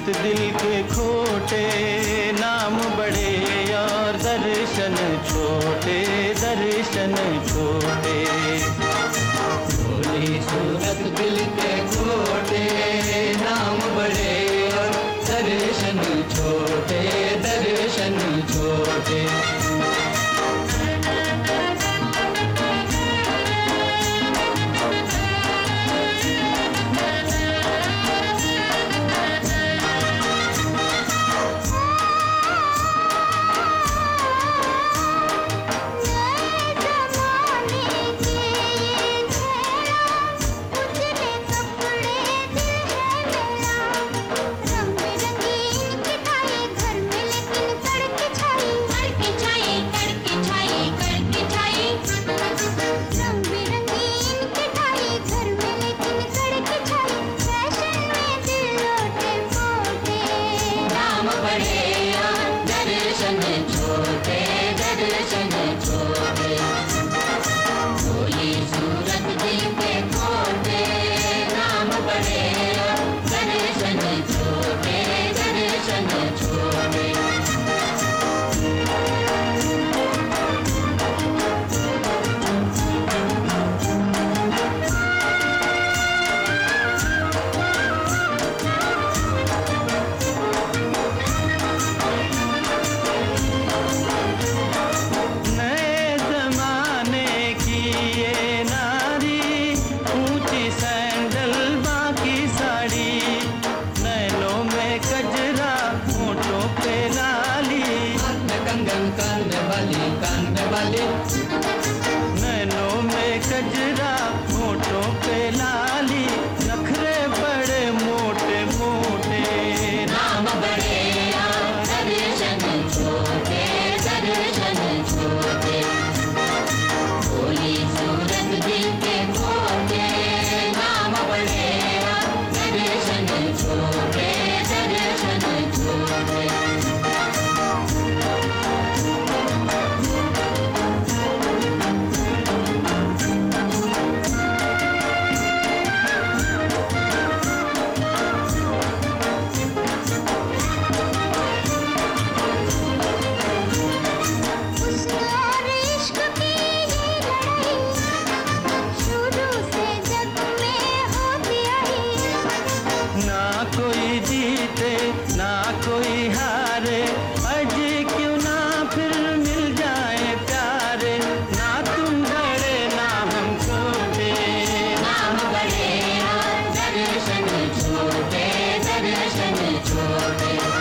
जगत दिल के खोटे नाम बड़े और दर्शन छोटे दर्शन छोटे। सूरत दिल के कान वाली कान वाली। नैनों में कजरा glory.